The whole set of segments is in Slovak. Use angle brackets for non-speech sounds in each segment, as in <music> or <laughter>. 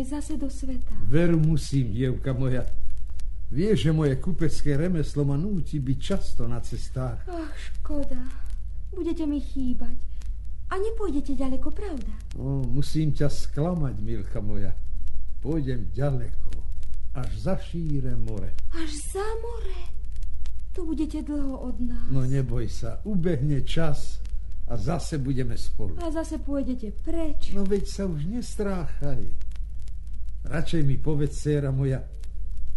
môj, zase do sveta. Veru musím, dievka moja. Vieš, že moje kupecké remeslo ma núti byť často na cestách. Ach, škoda. Budete mi chýbať. A nepôjdete ďaleko, pravda? O, musím ťa sklamať, Milka moja. Pôjdem ďaleko, až za šíre more. Až za more? Tu budete dlho od nás. No neboj sa, ubehne čas a zase budeme spolu. A zase pôjdete preč. No veď sa už nestráchaj. Radšej mi povedz, séra moja,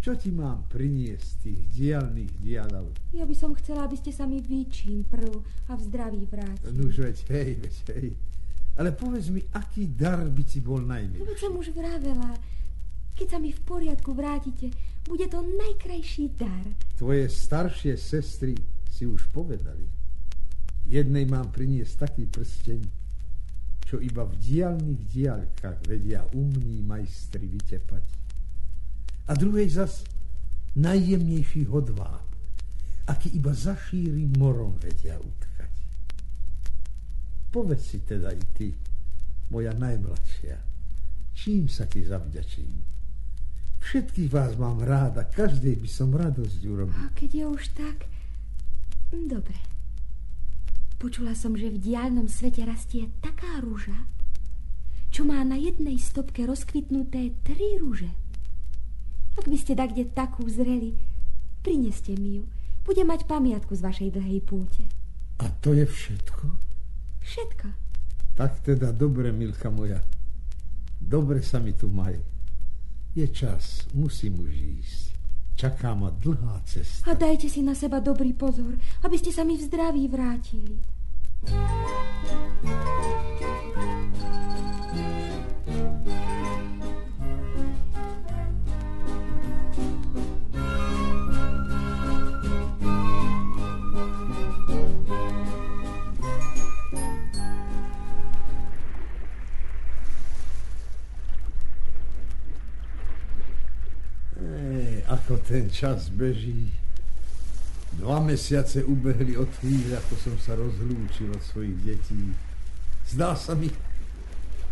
čo ti mám priniesť z tých dialných dialov? Ja by som chcela, aby ste sa mi výčím prv a v zdraví vrátili. Nuž veď, hej, veď, hej. Ale povedz mi, aký dar by ti bol najmilší? No som už vravela. Keď sa mi v poriadku vrátite, bude to najkrajší dar. Tvoje staršie sestry si už povedali. Jednej mám priniesť taký prsteň, čo iba v diálnych diálkach vedia umní majstri vytepať. A druhej zas najjemnejší hodváb, aký iba za šírim morom vedia utkať. Povedz si teda i ty, moja najmladšia, čím sa ti zavďačím? Všetkých vás mám ráda, každej by som radosť urobil. A keď je už tak, dobre. Počula som, že v diálnom svete rastie taká rúža, čo má na jednej stopke rozkvitnuté tri rúže. Ak by ste kde takú zreli, prineste mi ju. Budem mať pamiatku z vašej dlhej púte. A to je všetko? Všetko. Tak teda dobre, Milka moja. Dobre sa mi tu majú. Je čas, musím už ísť. Čaká ma dlhá cesta. A dajte si na seba dobrý pozor, aby ste sa mi v zdraví vrátili. Ten čas beží. Dva mesiace ubehli od chvíle, ako som sa rozlúčil od svojich detí. Zdá sa mi,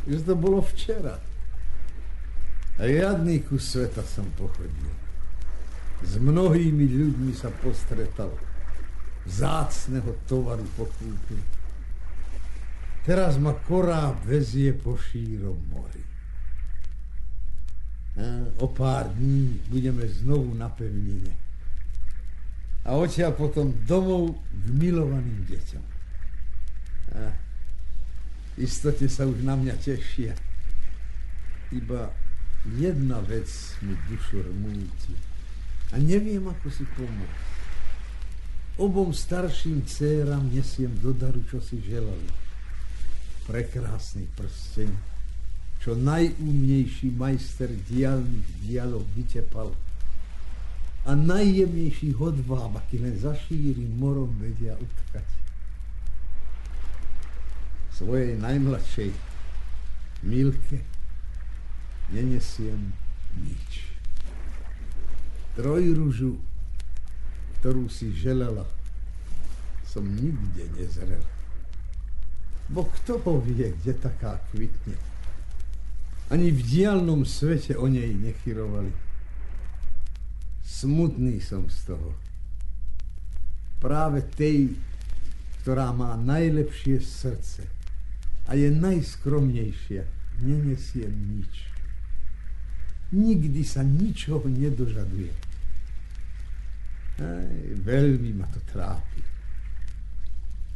že to bolo včera. A jadný kus sveta som pochodil. S mnohými ľuďmi sa postretal. Zácného tovaru pokúpil. Teraz ma korá vezie po šírom mori. O pár dní budeme znovu na pevnine. A odtiaľ potom domov k milovaným deťom. A istote sa už na mňa tešia. Iba jedna vec mi dušu rmúti. A neviem, ako si pomôcť. Obom starším dcéram nesiem do daru, čo si želali. Prekrásny prsteň, čo najúmnejší majster dialných dialov vytepal a najjemnejší hodváb, aký len zašíri morom vedia utkať. Svojej najmladšej Milke nenesiem nič. Trojružu, ktorú si želela, som nikde nezrel. Bo kto ho vie, kde taká kvitne? Ani v diálnom svete o nej nechyrovali. Smutný som z toho. Práve tej, ktorá má najlepšie srdce a je najskromnejšia, nenesiem nič. Nikdy sa ničoho nedožaduje. Aj, veľmi ma to trápi.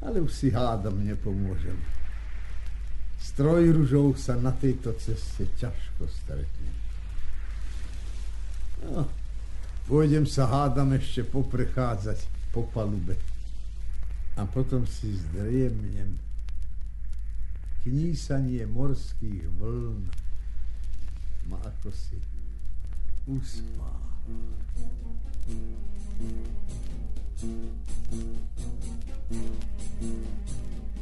Ale už si hádam, nepomôžem. S trojružou sa na tejto ceste ťažko stretne. No, pôjdem sa hádam ešte poprechádzať po palube a potom si zdriemnem. Knísanie morských vln ma ako si uspáva. Thank you.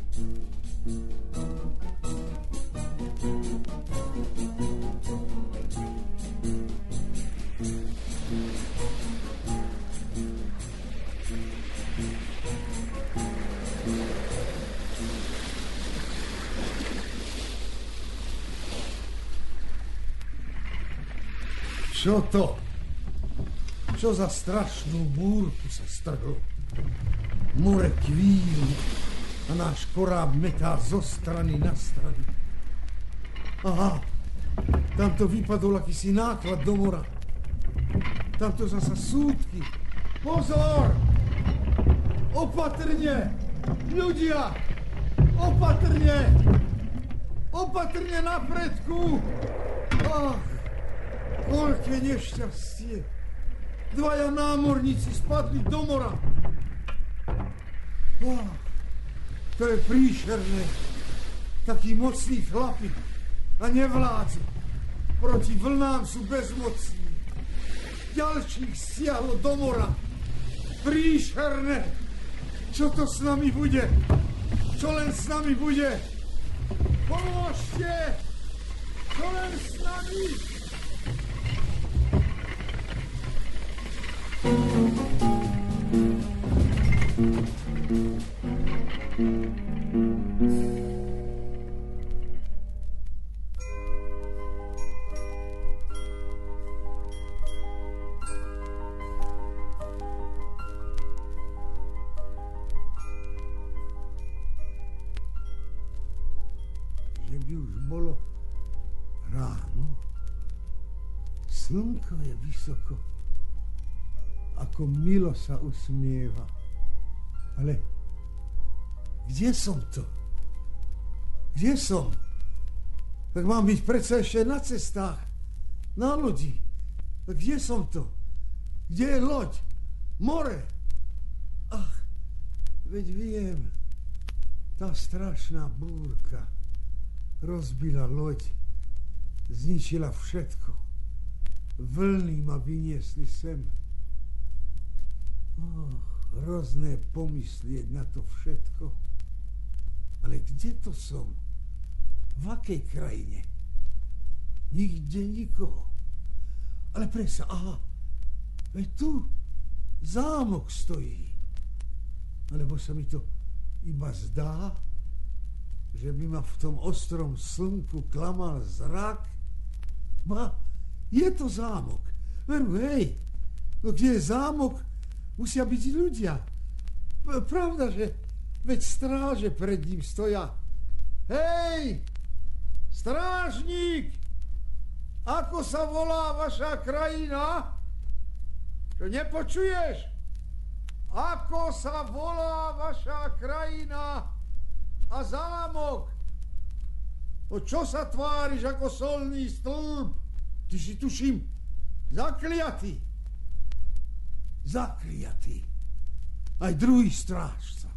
Čo to? Čo za strašnú búrku sa strhlo? More kvíli a náš koráb metá zo strany na stranu. Aha, tamto vypadol akýsi náklad do mora. Tamto zasa súdky. Pozor! Opatrne! Ľudia! Opatrne! Opatrne na predku! Ach, koľké nešťastie! Dvaja námorníci spadli do mora. Ach, to je príšerné. Takí mocní chlapi a nevládzi. Proti vlnám sú bezmocní. Ďalších stiahlo do mora. Príšerné. Čo to s nami bude? Čo len s nami bude? Pomôžte! Čo len s nami? Vysoko. Ako milo sa usmieva. Ale kde som to? Kde som? Tak mám byť predsa ešte na cestách. Na lodi. Tak kde som to? Kde je loď? More. Ach, veď viem. Tá strašná búrka rozbila loď. Zničila všetko. Vlny ma vyniesli sem. Oh, hrozné pomyslieť na to všetko. Ale kde to som? V akej krajine? Nikde nikoho. Ale presa, aha, veď tu zámok stojí. Alebo sa mi to iba zdá, že by ma v tom ostrom slnku klamal zrak? Ba, je to zámok. Veru, hej, no kde je zámok, musia byť ľudia. Pravda, že veď stráže pred ním stoja. Hej, strážnik, ako sa volá vaša krajina? Čo nepočuješ? Ako sa volá vaša krajina a zámok? O čo sa tváriš ako solný stĺp? Ty si tuším zakliatý. Zakliatý. Aj druhý strážca.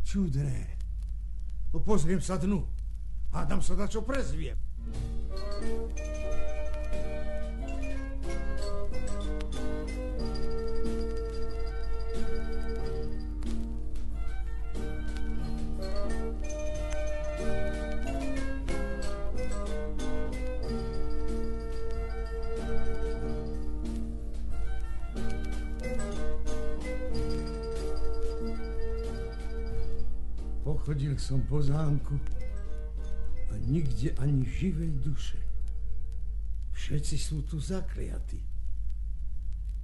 Čudné. No pozriem sa dnu. Hádam sa na čo prezviem. Pochodil som po zámku a nikde ani živej duše. Všetci sú tu zakliatí.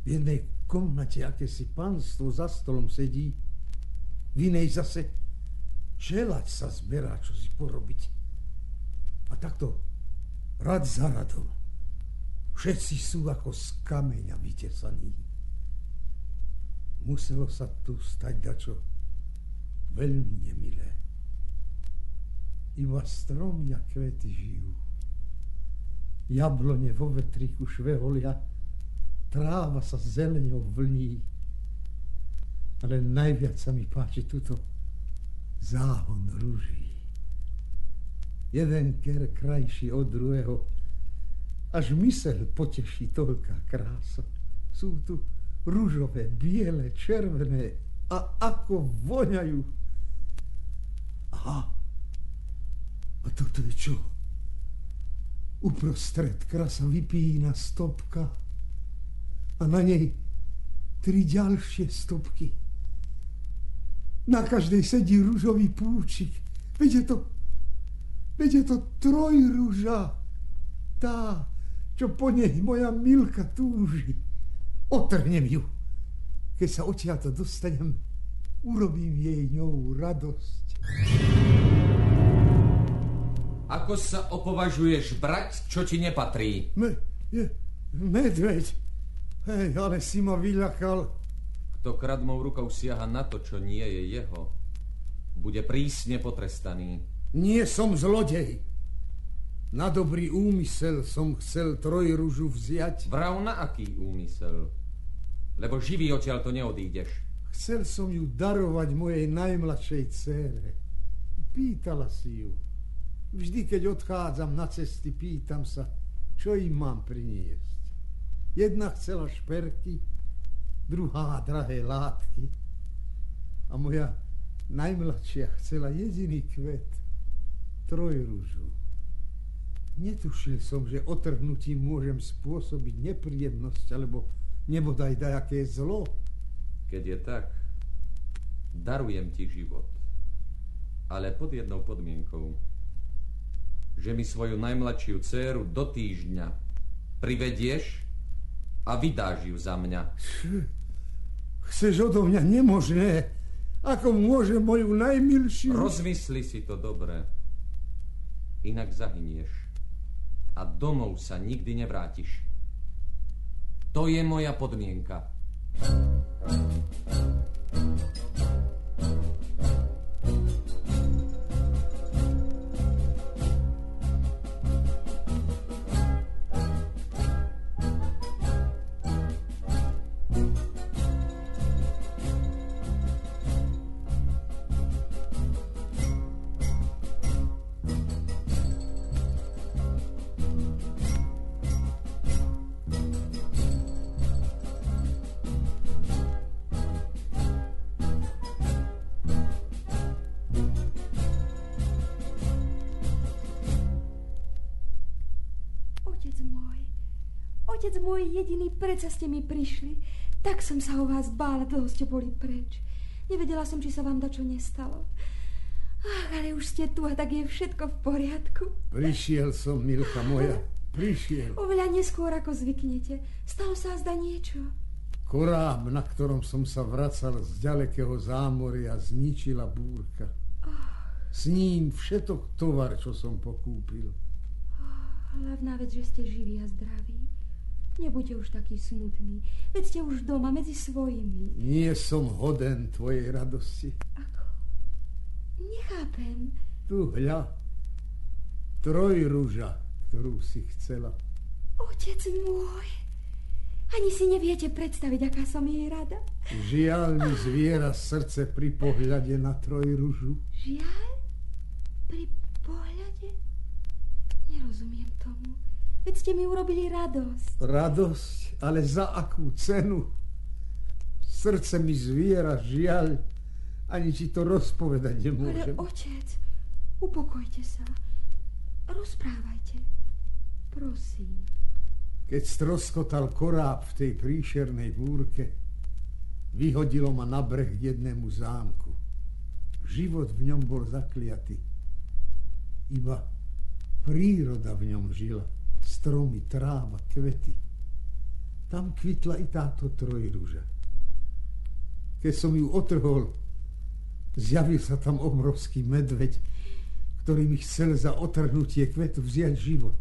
V jednej komnate akési pánstvo za stolom sedí, v inej zase čelať sa zberá, čo si porobiť. A takto rad za radom. Všetci sú ako z kameňa vytesaní. Muselo sa tu stať dačo veľmi nemilé. Iba stromy a kvety žijú. Jablone vo vetriku šveholia, tráva sa zeleňou vlní. Ale najviac sa mi páči túto záhon rúží. Jeden ker krajší od druhého, až mysel poteší toľká krása. Sú tu rúžové, biele, červené a ako voňajú Aha. A toto je čo? Uprostred krasa vypína stopka a na nej tri ďalšie stopky. Na každej sedí rúžový púčik. Veď je to, veď je to trojrúža. Tá, čo po nej moja Milka túži. Otrhnem ju. Keď sa odtiaľto dostanem, urobím jej ňou radosť. Ako sa opovažuješ brať, čo ti nepatrí? Me, je, medveď. Hej, ale si ma vyľakal. Kto kradmou rukou siaha na to, čo nie je jeho, bude prísne potrestaný. Nie som zlodej. Na dobrý úmysel som chcel trojružu vziať. Vrav na aký úmysel? Lebo živý odtiaľ to neodídeš. Chcel som ju darovať mojej najmladšej cére. Pýtala si ju. Vždy, keď odchádzam na cesty, pýtam sa, čo im mám priniesť. Jedna chcela šperky, druhá drahé látky a moja najmladšia chcela jediný kvet, trojrúžu. Netušil som, že otrhnutím môžem spôsobiť nepríjemnosť alebo nebodaj dajaké zlo. Keď je tak, darujem ti život. Ale pod jednou podmienkou že mi svoju najmladšiu dceru do týždňa privedieš a vydáš ju za mňa. Chceš odo mňa nemožné. Ako môže moju najmilšiu... Rozmysli si to dobre. Inak zahynieš. A domov sa nikdy nevrátiš. To je moja podmienka. Otec môj jediný, predsa ste mi prišli. Tak som sa o vás bála, dlho ste boli preč. Nevedela som, či sa vám dačo nestalo. Ach, ale už ste tu a tak je všetko v poriadku. Prišiel som, Milka moja, prišiel. Oveľa neskôr, ako zvyknete. Stalo sa zda niečo. Koráb, na ktorom som sa vracal z ďalekého zámoria, zničila búrka. S ním všetok tovar, čo som pokúpil. Hlavná vec, že ste živí a zdraví. Nebuďte už taký smutný. Veď ste už doma medzi svojimi. Nie som hoden tvojej radosti. Ako? Nechápem. Tu hľa. Trojruža, ktorú si chcela. Otec môj. Ani si neviete predstaviť, aká som jej rada. Žiaľ mi zviera srdce pri pohľade na trojružu. Žiaľ? Pri pohľade? Nerozumiem tomu. Veď ste mi urobili radosť. Radosť? Ale za akú cenu? Srdce mi zviera, žiaľ. Ani ti to rozpovedať nemôžem. Ale otec, upokojte sa. Rozprávajte. Prosím. Keď stroskotal koráb v tej príšernej búrke, vyhodilo ma na breh jednému zámku. Život v ňom bol zakliatý. Iba príroda v ňom žila stromy, tráva, kvety. Tam kvitla i táto trojruža. Keď som ju otrhol, zjavil sa tam obrovský medveď, ktorý mi chcel za otrhnutie kvetu vziať život.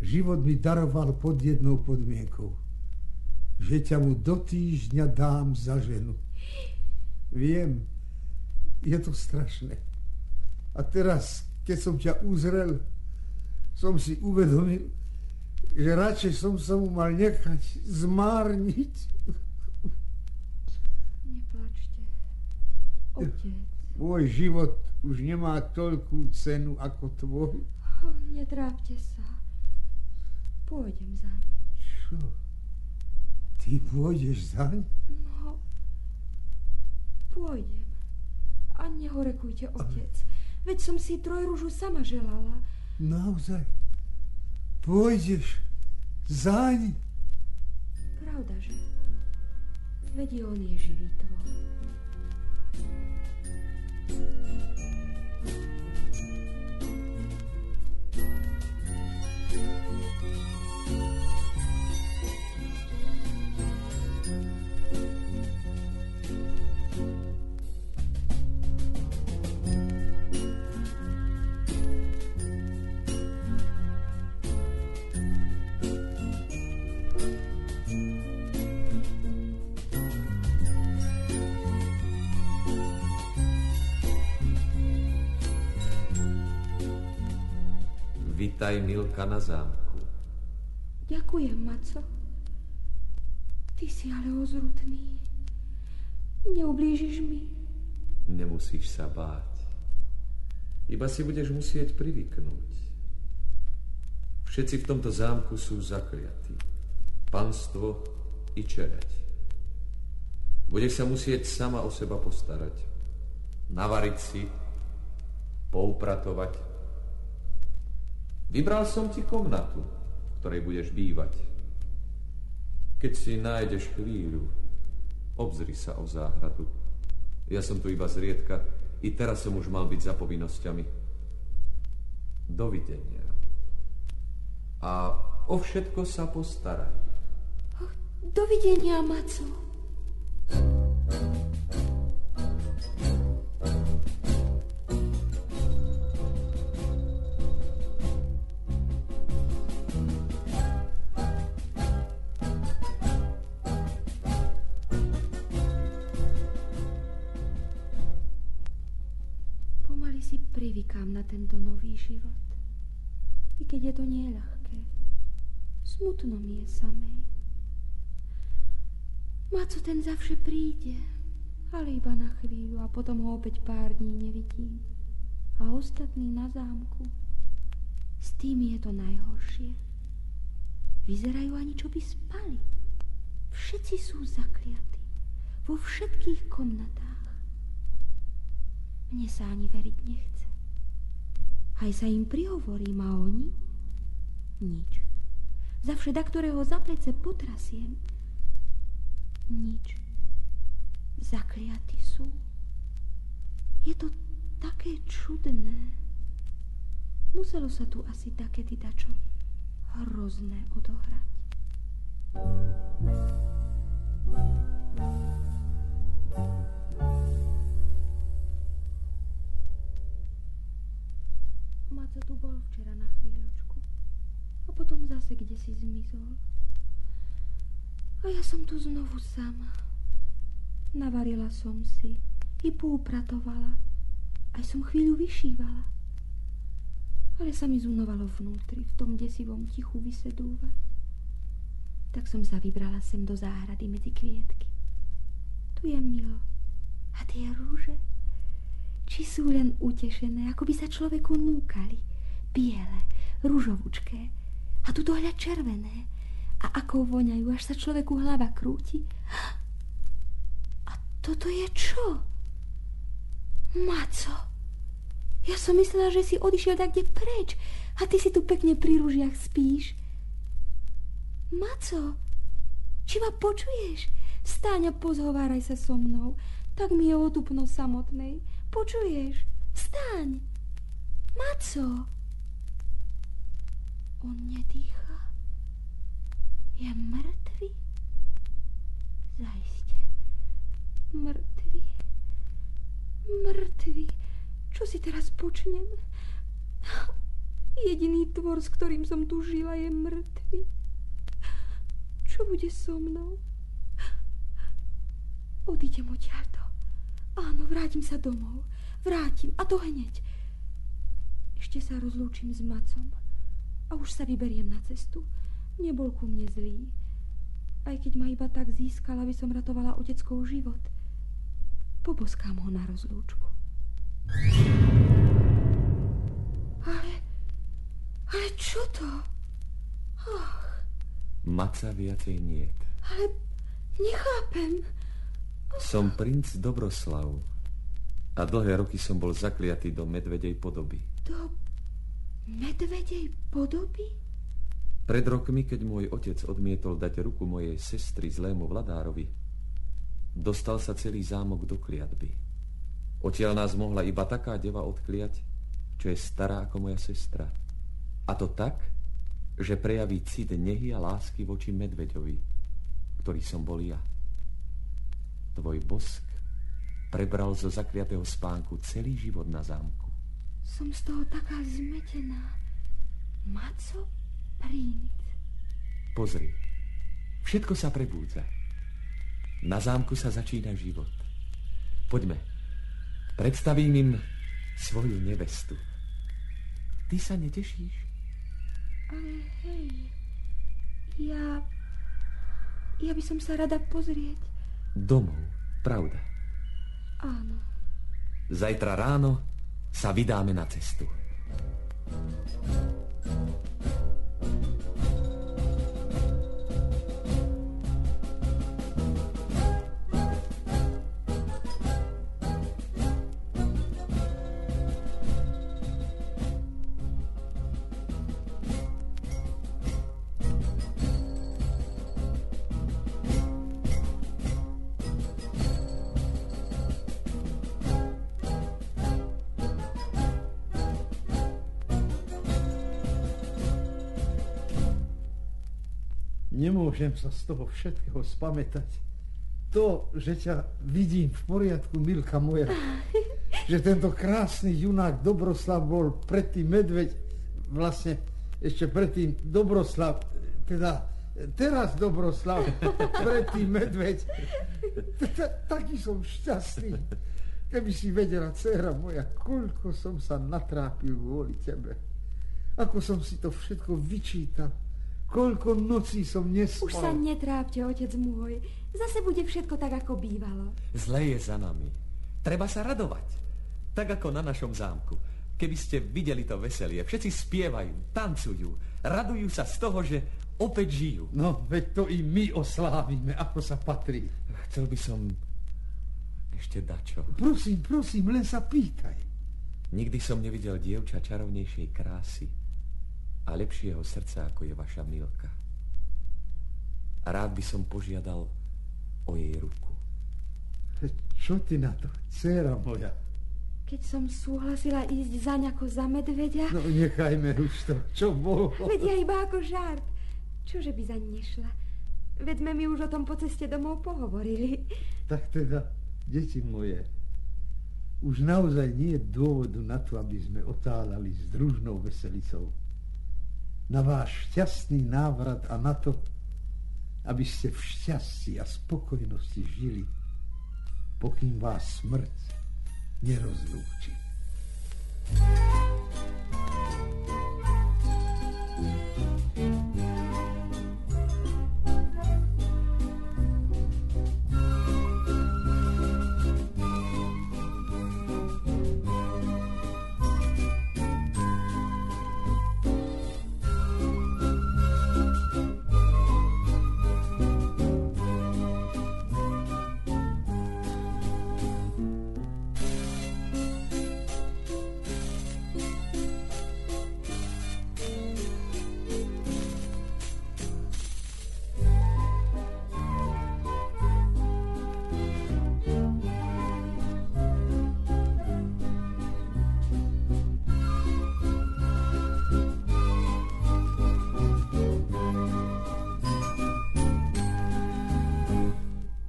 Život mi daroval pod jednou podmienkou, že ťa mu do týždňa dám za ženu. Viem, je to strašné. A teraz, keď som ťa uzrel, som si uvedomil, že radšej som sa mu mal nechať zmárniť. Neplačte. Otec. Môj život už nemá toľkú cenu ako tvoj. Oh, netrápte sa. Pôjdem zaň. Čo? Ty pôjdeš zaň? No, pôjdem. A nehorekujte, otec. Veď som si trojružu sama želala. Naozaj? Pôjdeš zaň? Pravda, že? Veď on je živý tvoj. Vitaj, Milka, na zámku. Ďakujem, Maco. Ty si ale ozrutný. Neublížiš mi? Nemusíš sa báť. Iba si budeš musieť privyknúť. Všetci v tomto zámku sú zakliatí. Panstvo i čereť. Budeš sa musieť sama o seba postarať. Navariť si, poupratovať. Vybral som ti komnatu, v ktorej budeš bývať. Keď si nájdeš chvíľu, obzri sa o záhradu. Ja som tu iba zriedka, i teraz som už mal byť za povinnosťami. Dovidenia. A o všetko sa postaraj. Dovidenia, Maco. Na tento nový život. I keď je to nieľahké. Smutno mi je samej. Maco ten zavše príde, ale iba na chvíľu a potom ho opäť pár dní nevidím. A ostatní na zámku. S tým je to najhoršie. Vyzerajú ani čo by spali. Všetci sú zakliatí. Vo všetkých komnatách. Mne sa ani veriť nechce. Aj sa im prihovorím a oni? Nič. Za všeda, ktorého za plece potrasiem. Nič. Zakliatí sú. Je to také čudné. Muselo sa tu asi také dačo hrozné odohrať. Thank you. Maco tu bol včera na chvíľočku a potom zase kde si zmizol. A ja som tu znovu sama. Navarila som si i poupratovala. Aj som chvíľu vyšívala. Ale sa mi zunovalo vnútri, v tom desivom tichu vysedúvať. Tak som sa vybrala sem do záhrady medzi kvietky. Tu je milo. A tie rúže? Či sú len utešené, ako by sa človeku núkali. Biele, ružovúčké a tu hľad červené. A ako voňajú, až sa človeku hlava krúti. A toto je čo? Maco, ja som myslela, že si odišiel tak kde preč a ty si tu pekne pri rúžiach spíš. Maco, či ma počuješ? Stáň a pozhováraj sa so mnou. Tak mi je otupno samotnej. Počuješ? Staň! Maco! On nedýcha. Je mŕtvy? Zajiste. Mŕtvy. Mŕtvy. Čo si teraz počnem? Jediný tvor, s ktorým som tu žila, je mŕtvy. Čo bude so mnou? Odídem odtiaľto. Áno, vrátim sa domov. Vrátim, a to hneď. Ešte sa rozlúčim s Macom a už sa vyberiem na cestu. Nebol ku mne zlý. Aj keď ma iba tak získal, aby som ratovala oteckov život. Poboskám ho na rozlúčku. Ale... Ale čo to? Ach. Maca viacej niet. Ale nechápem. Som princ Dobroslav a dlhé roky som bol zakliatý do medvedej podoby. Do medvedej podoby? Pred rokmi, keď môj otec odmietol dať ruku mojej sestry zlému vladárovi, dostal sa celý zámok do kliatby. Odtiaľ nás mohla iba taká deva odkliať, čo je stará ako moja sestra. A to tak, že prejaví cit nehy a lásky voči medveďovi, ktorý som bol ja. Tvoj bosk prebral zo zakliatého spánku celý život na zámku. Som z toho taká zmetená. Maco, princ. Pozri, všetko sa prebúdza. Na zámku sa začína život. Poďme, predstavím im svoju nevestu. Ty sa netešíš? Ale hej, ja... Ja by som sa rada pozrieť. Domov, pravda. Áno. Zajtra ráno sa vydáme na cestu. Nemôžem sa z toho všetkého spamätať. To, že ťa vidím v poriadku, Milka moja, <laughs> že tento krásny junák Dobroslav bol predtým medveď, vlastne ešte predtým Dobroslav, teda teraz Dobroslav, <laughs> predtým medveď. Taký som šťastný. Keby si vedela, dcera moja, koľko som sa natrápil kvôli tebe. Ako som si to všetko vyčítal Koľko nocí som nespal. Už sa netrápte, otec môj. Zase bude všetko tak, ako bývalo. Zle je za nami. Treba sa radovať. Tak ako na našom zámku. Keby ste videli to veselie, všetci spievajú, tancujú, radujú sa z toho, že opäť žijú. No, veď to i my oslávime, ako sa patrí. Chcel by som ešte dačo. Prosím, prosím, len sa pýtaj. Nikdy som nevidel dievča čarovnejšej krásy a lepšieho srdca, ako je vaša Milka. A rád by som požiadal o jej ruku. Čo ty na to, dcera moja? Keď som súhlasila ísť za ako za medveďa... No nechajme už to, čo bolo. Veď ja iba ako žart. Čože by zaň nešla? Veď sme mi už o tom po ceste domov pohovorili. Tak teda, deti moje, už naozaj nie je dôvodu na to, aby sme otálali s družnou veselicou na váš šťastný návrat a na to, aby ste v šťastí a spokojnosti žili, pokým vás smrť nerozlúči. thank you